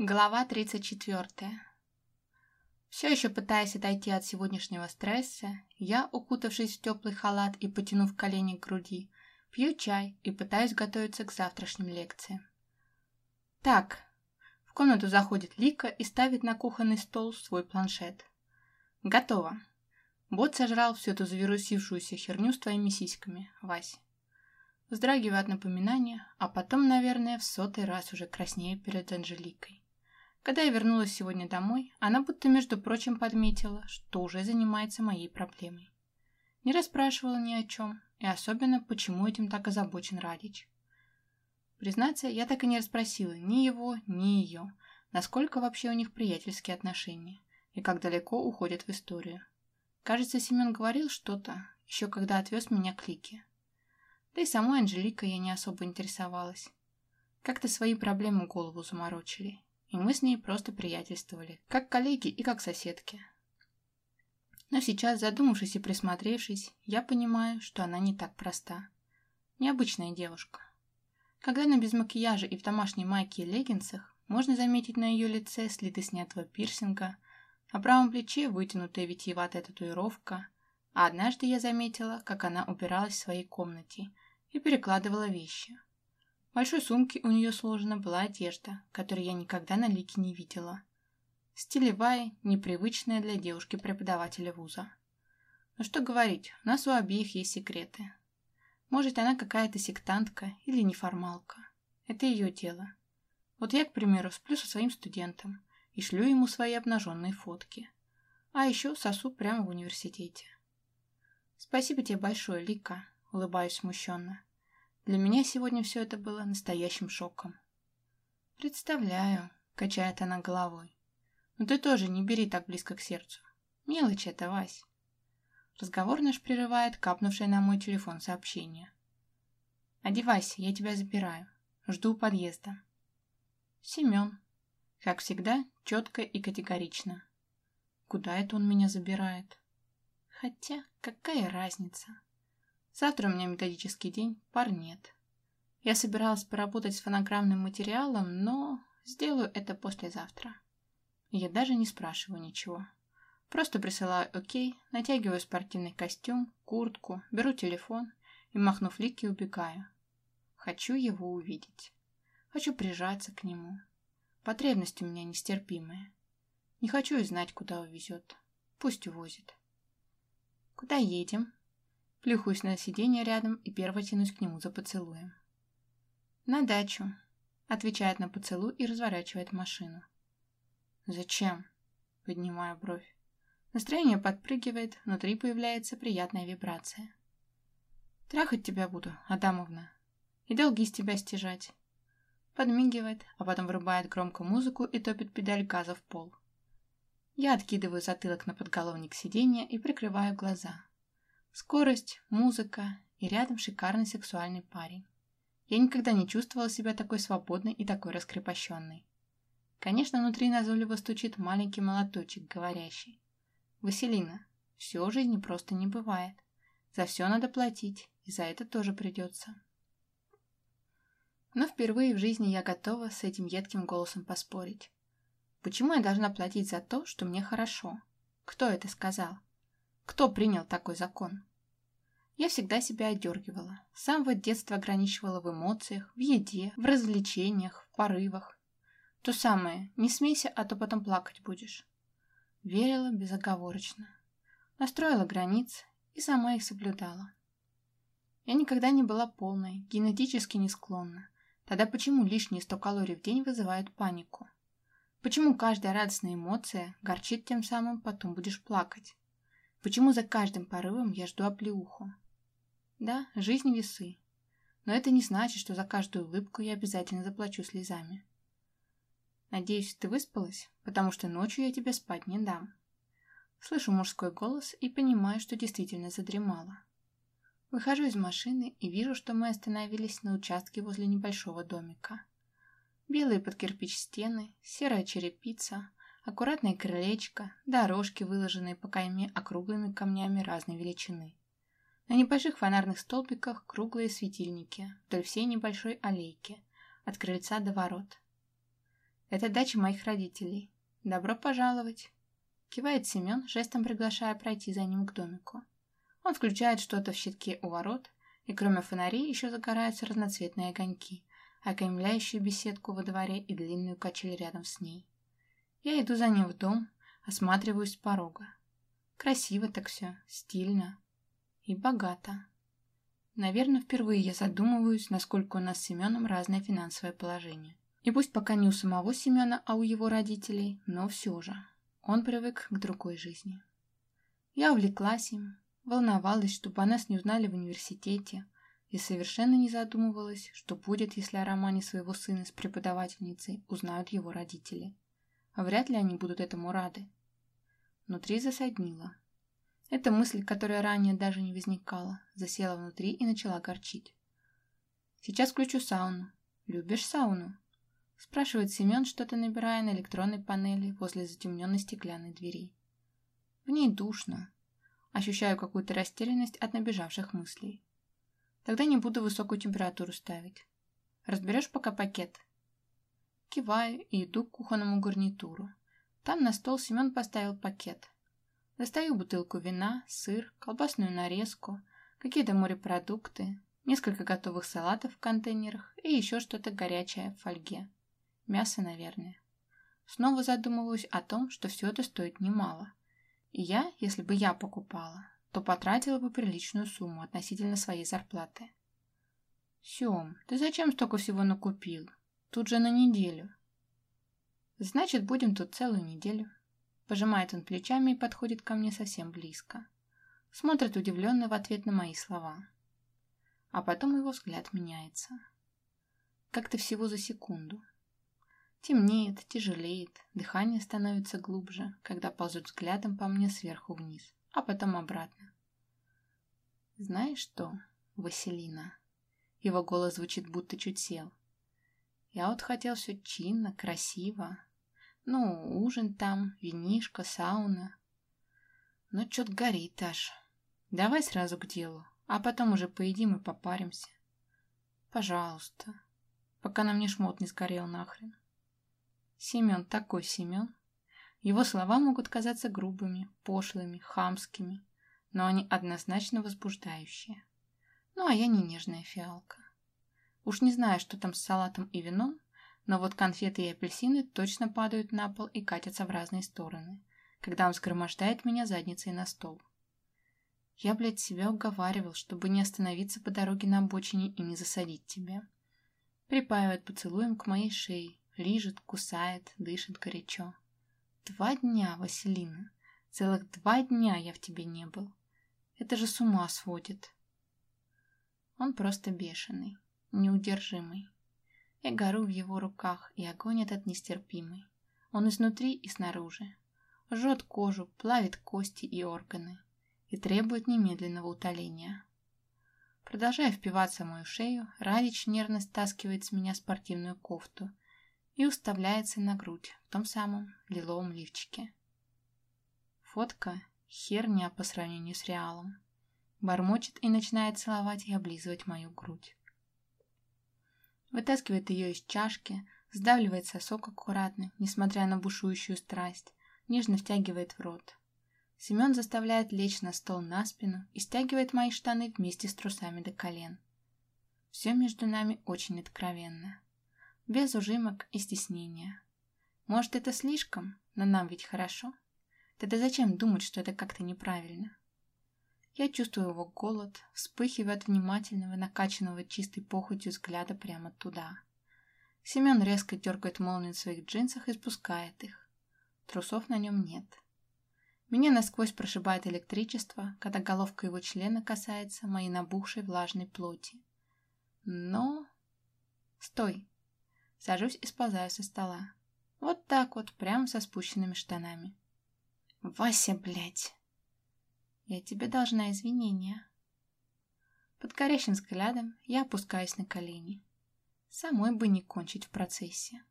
Глава 34. Все еще пытаясь отойти от сегодняшнего стресса, я, укутавшись в теплый халат и потянув колени к груди, пью чай и пытаюсь готовиться к завтрашним лекциям. Так, в комнату заходит Лика и ставит на кухонный стол свой планшет. Готово. Бот сожрал всю эту завирусившуюся херню с твоими сиськами, Вась. Вздрагиваю от напоминания, а потом, наверное, в сотый раз уже краснею перед Анжеликой. Когда я вернулась сегодня домой, она будто, между прочим, подметила, что уже занимается моей проблемой. Не расспрашивала ни о чем, и особенно, почему этим так озабочен Радич. Признаться, я так и не расспросила ни его, ни ее, насколько вообще у них приятельские отношения, и как далеко уходят в историю. Кажется, Семен говорил что-то, еще когда отвез меня к Лике. Да и самой Анжеликой я не особо интересовалась. Как-то свои проблемы голову заморочили, и мы с ней просто приятельствовали, как коллеги и как соседки. Но сейчас, задумавшись и присмотревшись, я понимаю, что она не так проста. Необычная девушка. Когда она без макияжа и в домашней майке и леггинсах, можно заметить на ее лице следы снятого пирсинга, на правом плече вытянутая витиеватая татуировка, а однажды я заметила, как она убиралась в своей комнате и перекладывала вещи большой сумке у нее сложена была одежда, которую я никогда на лике не видела. Стилевая, непривычная для девушки-преподавателя вуза. Но что говорить, у нас у обеих есть секреты. Может, она какая-то сектантка или неформалка. Это ее дело. Вот я, к примеру, сплю со своим студентом и шлю ему свои обнаженные фотки. А еще сосу прямо в университете. Спасибо тебе большое, Лика, улыбаюсь смущенно. Для меня сегодня все это было настоящим шоком. «Представляю», — качает она головой. «Но ты тоже не бери так близко к сердцу. Мелочь это, Вась». Разговор наш прерывает капнувшее на мой телефон сообщение. «Одевайся, я тебя забираю. Жду у подъезда». Семен. Как всегда, четко и категорично. Куда это он меня забирает? Хотя, какая разница? Завтра у меня методический день, пар нет. Я собиралась поработать с фонограммным материалом, но сделаю это послезавтра. Я даже не спрашиваю ничего. Просто присылаю «Окей», натягиваю спортивный костюм, куртку, беру телефон и, махнув лики, убегаю. Хочу его увидеть. Хочу прижаться к нему. Потребность у меня нестерпимая. Не хочу и знать, куда увезет. Пусть увозит. «Куда едем?» Плюхаюсь на сиденье рядом и первой тянусь к нему за поцелуем. «На дачу», — отвечает на поцелуй и разворачивает машину. «Зачем?» — поднимаю бровь. Настроение подпрыгивает, внутри появляется приятная вибрация. «Трахать тебя буду, Адамовна, и долги с тебя стяжать». Подмигивает, а потом врубает громко музыку и топит педаль газа в пол. Я откидываю затылок на подголовник сиденья и прикрываю глаза. Скорость, музыка и рядом шикарный сексуальный парень. Я никогда не чувствовала себя такой свободной и такой раскрепощенной. Конечно, внутри назойливо стучит маленький молоточек, говорящий. «Василина, все в жизни просто не бывает. За все надо платить, и за это тоже придется». Но впервые в жизни я готова с этим едким голосом поспорить. Почему я должна платить за то, что мне хорошо? Кто это сказал? Кто принял такой закон? Я всегда себя отдергивала. С самого детства ограничивала в эмоциях, в еде, в развлечениях, в порывах. То самое «не смейся, а то потом плакать будешь». Верила безоговорочно. Настроила границы и сама их соблюдала. Я никогда не была полной, генетически не склонна. Тогда почему лишние 100 калорий в день вызывают панику? Почему каждая радостная эмоция горчит тем самым, потом будешь плакать? Почему за каждым порывом я жду оплеуху? Да, жизнь весы. Но это не значит, что за каждую улыбку я обязательно заплачу слезами. Надеюсь, ты выспалась, потому что ночью я тебе спать не дам. Слышу мужской голос и понимаю, что действительно задремала. Выхожу из машины и вижу, что мы остановились на участке возле небольшого домика. Белые под кирпич стены, серая черепица, аккуратное крылечко, дорожки, выложенные по кайме округлыми камнями разной величины. На небольших фонарных столбиках круглые светильники вдоль всей небольшой аллейки, от крыльца до ворот. Это дача моих родителей. Добро пожаловать!» Кивает Семен, жестом приглашая пройти за ним к домику. Он включает что-то в щитке у ворот, и кроме фонарей еще загораются разноцветные огоньки, окаймляющие беседку во дворе и длинную качель рядом с ней. Я иду за ним в дом, осматриваюсь с порога. Красиво так все, стильно и богато. Наверное, впервые я задумываюсь, насколько у нас с Семеном разное финансовое положение. И пусть пока не у самого Семена, а у его родителей, но все же. Он привык к другой жизни. Я увлеклась им, волновалась, чтобы о нас не узнали в университете, и совершенно не задумывалась, что будет, если о романе своего сына с преподавательницей узнают его родители. Вряд ли они будут этому рады. Внутри засаднило. Эта мысль, которая ранее даже не возникала, засела внутри и начала горчить. «Сейчас включу сауну. Любишь сауну?» Спрашивает Семен, что-то набирая на электронной панели возле затемненной стеклянной двери. В ней душно. Ощущаю какую-то растерянность от набежавших мыслей. Тогда не буду высокую температуру ставить. Разберешь пока пакет? Киваю и иду к кухонному гарнитуру. Там на стол Семен поставил пакет. Достаю бутылку вина, сыр, колбасную нарезку, какие-то морепродукты, несколько готовых салатов в контейнерах и еще что-то горячее в фольге. Мясо, наверное. Снова задумываюсь о том, что все это стоит немало. И я, если бы я покупала, то потратила бы приличную сумму относительно своей зарплаты. «Сем, ты зачем столько всего накупил? Тут же на неделю». «Значит, будем тут целую неделю». Пожимает он плечами и подходит ко мне совсем близко. Смотрит удивленно в ответ на мои слова. А потом его взгляд меняется. Как-то всего за секунду. Темнеет, тяжелеет, дыхание становится глубже, когда ползет взглядом по мне сверху вниз, а потом обратно. «Знаешь что, Василина?» Его голос звучит, будто чуть сел. «Я вот хотел все чинно, красиво, ну, ужин там, винишко, сауна. Но что-то горит аж. Давай сразу к делу, а потом уже поедим и попаримся. Пожалуйста. Пока нам не шмот не сгорел нахрен. Семен такой Семен. Его слова могут казаться грубыми, пошлыми, хамскими, но они однозначно возбуждающие. Ну, а я не нежная фиалка. Уж не знаю, что там с салатом и вином, но вот конфеты и апельсины точно падают на пол и катятся в разные стороны, когда он сгромождает меня задницей на стол. Я, блядь, себя уговаривал, чтобы не остановиться по дороге на обочине и не засадить тебя. Припаивает поцелуем к моей шее, лижет, кусает, дышит горячо. Два дня, Василина, целых два дня я в тебе не был. Это же с ума сводит. Он просто бешеный, неудержимый. Я гору в его руках, и огонь этот нестерпимый. Он изнутри и снаружи. Жжет кожу, плавит кости и органы и требует немедленного утоления. Продолжая впиваться в мою шею, Радич нервно стаскивает с меня спортивную кофту и уставляется на грудь в том самом лиловом лифчике. Фотка — херня по сравнению с реалом. Бормочет и начинает целовать и облизывать мою грудь. Вытаскивает ее из чашки, сдавливает сосок аккуратно, несмотря на бушующую страсть, нежно втягивает в рот. Семен заставляет лечь на стол на спину и стягивает мои штаны вместе с трусами до колен. Все между нами очень откровенно. Без ужимок и стеснения. Может, это слишком, но нам ведь хорошо. Тогда зачем думать, что это как-то неправильно? Я чувствую его голод, вспыхивая от внимательного, накачанного чистой похотью взгляда прямо туда. Семен резко дергает молнию в своих джинсах и спускает их. Трусов на нем нет. Меня насквозь прошибает электричество, когда головка его члена касается моей набухшей влажной плоти. Но... Стой! Сажусь и сползаю со стола. Вот так вот, прямо со спущенными штанами. «Вася, блядь!» Я тебе должна извинения. Под горящим взглядом я опускаюсь на колени. Самой бы не кончить в процессе.